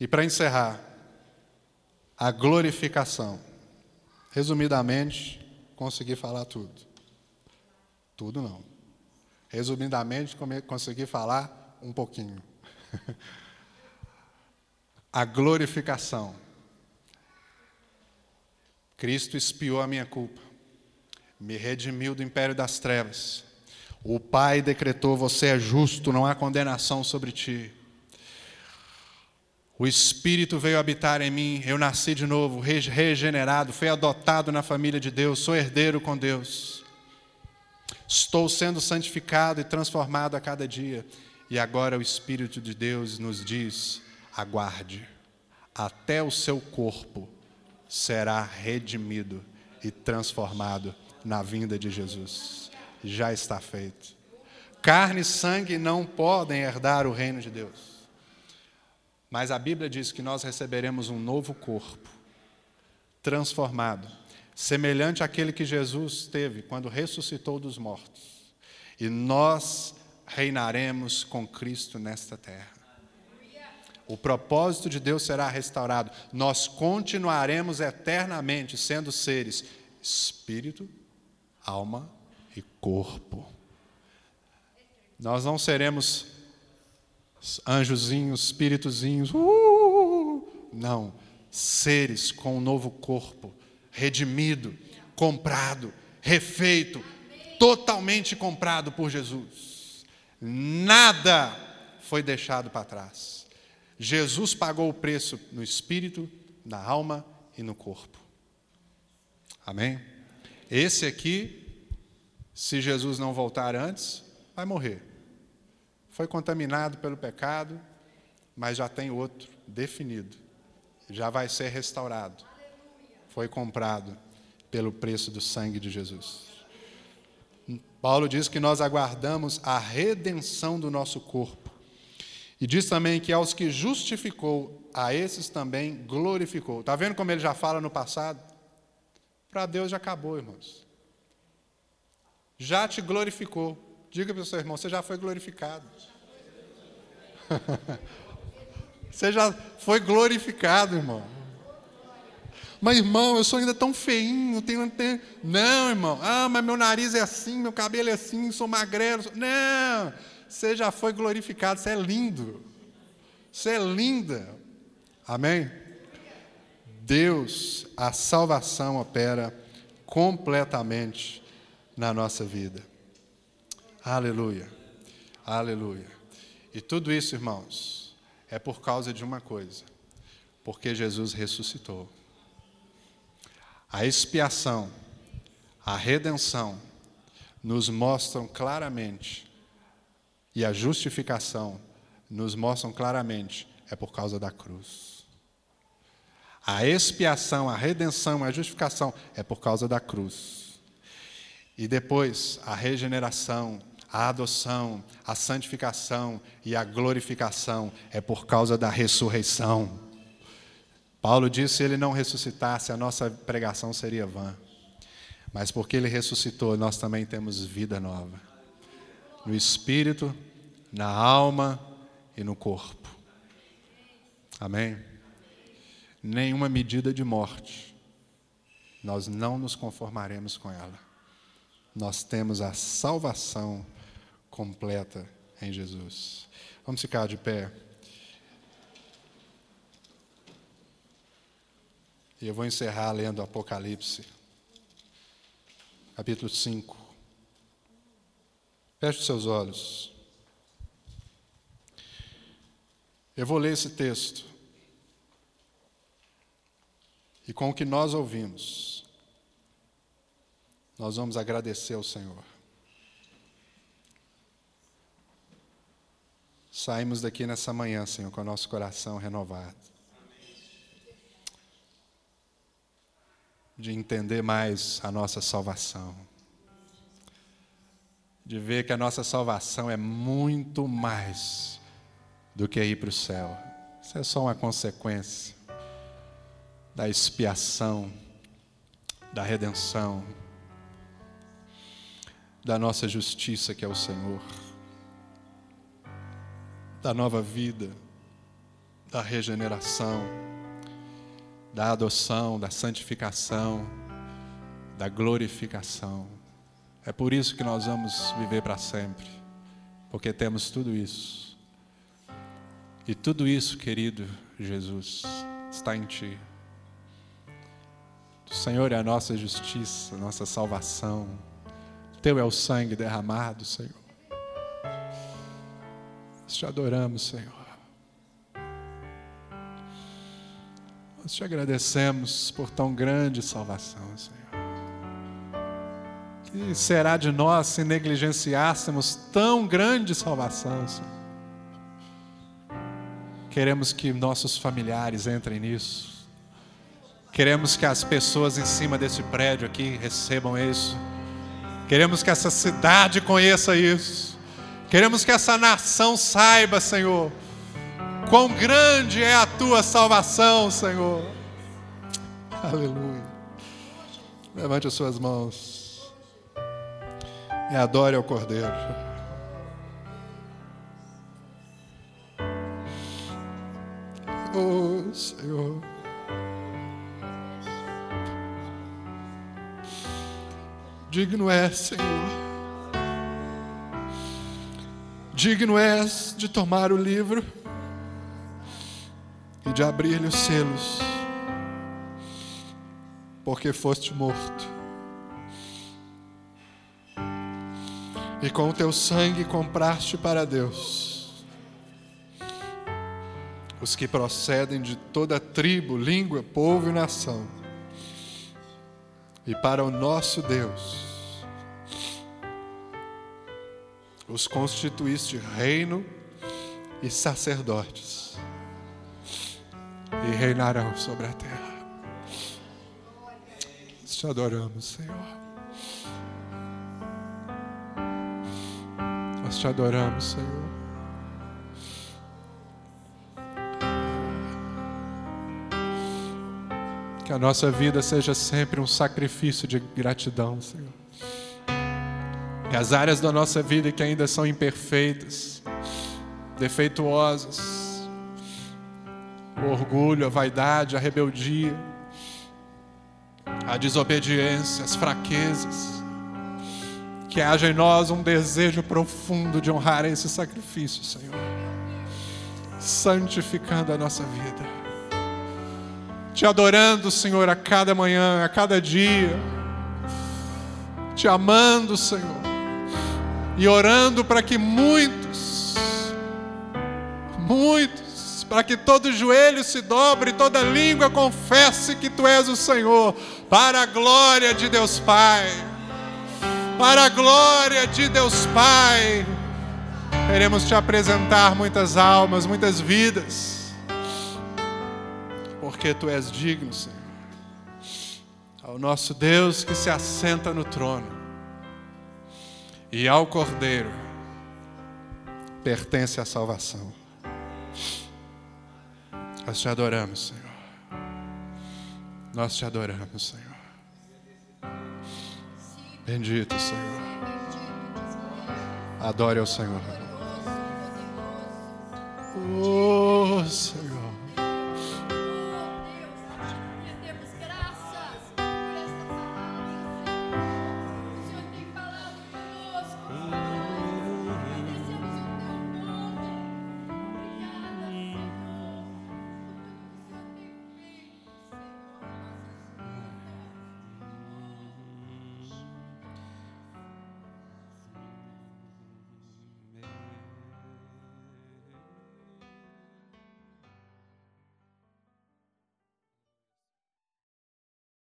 E para encerrar, a glorificação. Resumidamente, consegui falar tudo. Tudo não. Resumidamente, consegui falar um pouquinho. a glorificação. Cristo espiou a minha culpa, me redimiu do império das trevas. O Pai decretou: você é justo, não há condenação sobre ti. O Espírito veio habitar em mim, eu nasci de novo, regenerado, fui adotado na família de Deus, sou herdeiro com Deus. Estou sendo santificado e transformado a cada dia. E agora o Espírito de Deus nos diz: aguarde, até o seu corpo será redimido e transformado na vinda de Jesus. Já está feito. Carne e sangue não podem herdar o reino de Deus. Mas a Bíblia diz que nós receberemos um novo corpo, transformado, semelhante àquele que Jesus teve quando ressuscitou dos mortos. E nós reinaremos com Cristo nesta terra. O propósito de Deus será restaurado. Nós continuaremos eternamente sendo seres espírito, alma e corpo. Nós não seremos anjozinhos, espíritozinhos, uh, não, seres com um novo corpo, redimido, comprado, refeito, totalmente comprado por Jesus. Nada foi deixado para trás. Jesus pagou o preço no espírito, na alma e no corpo. Amém? Esse aqui, se Jesus não voltar antes, vai morrer foi contaminado pelo pecado, mas já tem outro definido. Já vai ser restaurado. Foi comprado pelo preço do sangue de Jesus. Paulo diz que nós aguardamos a redenção do nosso corpo. E diz também que aos que justificou, a esses também glorificou. Está vendo como ele já fala no passado? Para Deus já acabou, irmãos. Já te glorificou. Diga para o seu irmão, você já foi glorificado. Você já foi glorificado, irmão. Mas, irmão, eu sou ainda tão feinho, tenho, tenho... Não, irmão. Ah, mas meu nariz é assim, meu cabelo é assim, sou magrelo. Sou... Não, você já foi glorificado, você é lindo. Você é linda. Amém? Deus, a salvação opera completamente na nossa vida. Aleluia. Aleluia. E tudo isso, irmãos, é por causa de uma coisa: porque Jesus ressuscitou. A expiação, a redenção, nos mostram claramente, e a justificação nos mostram claramente, é por causa da cruz. A expiação, a redenção, a justificação é por causa da cruz. E depois, a regeneração, a adoção, a santificação e a glorificação é por causa da ressurreição. Paulo disse: se ele não ressuscitasse, a nossa pregação seria vã. Mas porque ele ressuscitou, nós também temos vida nova. No espírito, na alma e no corpo. Amém? Nenhuma medida de morte, nós não nos conformaremos com ela. Nós temos a salvação completa em Jesus. Vamos ficar de pé. E eu vou encerrar lendo Apocalipse, capítulo 5. Feche seus olhos. Eu vou ler esse texto. E com o que nós ouvimos, nós vamos agradecer ao Senhor. Saímos daqui nessa manhã, Senhor, com o nosso coração renovado. De entender mais a nossa salvação. De ver que a nossa salvação é muito mais do que ir para o céu. Isso é só uma consequência da expiação, da redenção, da nossa justiça que é o Senhor da nova vida, da regeneração, da adoção, da santificação, da glorificação. É por isso que nós vamos viver para sempre, porque temos tudo isso. E tudo isso, querido Jesus, está em Ti. O Senhor é a nossa justiça, a nossa salvação. Teu é o sangue derramado, Senhor. Nós te adoramos, Senhor. Nós te agradecemos por tão grande salvação, Senhor. Que será de nós se negligenciássemos tão grande salvação, Senhor? Queremos que nossos familiares entrem nisso. Queremos que as pessoas em cima desse prédio aqui recebam isso. Queremos que essa cidade conheça isso. Queremos que essa nação saiba, Senhor, quão grande é a tua salvação, Senhor. Aleluia. Levante as suas mãos e adore ao Cordeiro. Oh, Senhor. Digno és, Senhor. Digno és de tomar o livro e de abrir-lhe os selos, porque foste morto. E com o teu sangue compraste para Deus os que procedem de toda tribo, língua, povo e nação e para o nosso Deus. Os constituíste reino e sacerdotes, e reinarão sobre a terra. Te adoramos, Senhor. Nós te adoramos, Senhor. Que a nossa vida seja sempre um sacrifício de gratidão, Senhor. Que as áreas da nossa vida que ainda são imperfeitas, defeituosas, o orgulho, a vaidade, a rebeldia, a desobediência, as fraquezas, que haja em nós um desejo profundo de honrar esse sacrifício, Senhor, santificando a nossa vida te adorando, Senhor, a cada manhã, a cada dia, te amando, Senhor, e orando para que muitos, muitos, para que todo joelho se dobre, toda língua confesse que Tu és o Senhor, para a glória de Deus Pai, para a glória de Deus Pai, queremos te apresentar muitas almas, muitas vidas porque tu és digno, Senhor. Ao nosso Deus que se assenta no trono e ao Cordeiro pertence a salvação. Nós te adoramos, Senhor. Nós te adoramos, Senhor. Bendito, Senhor. Adore ao Senhor. Oh, Senhor.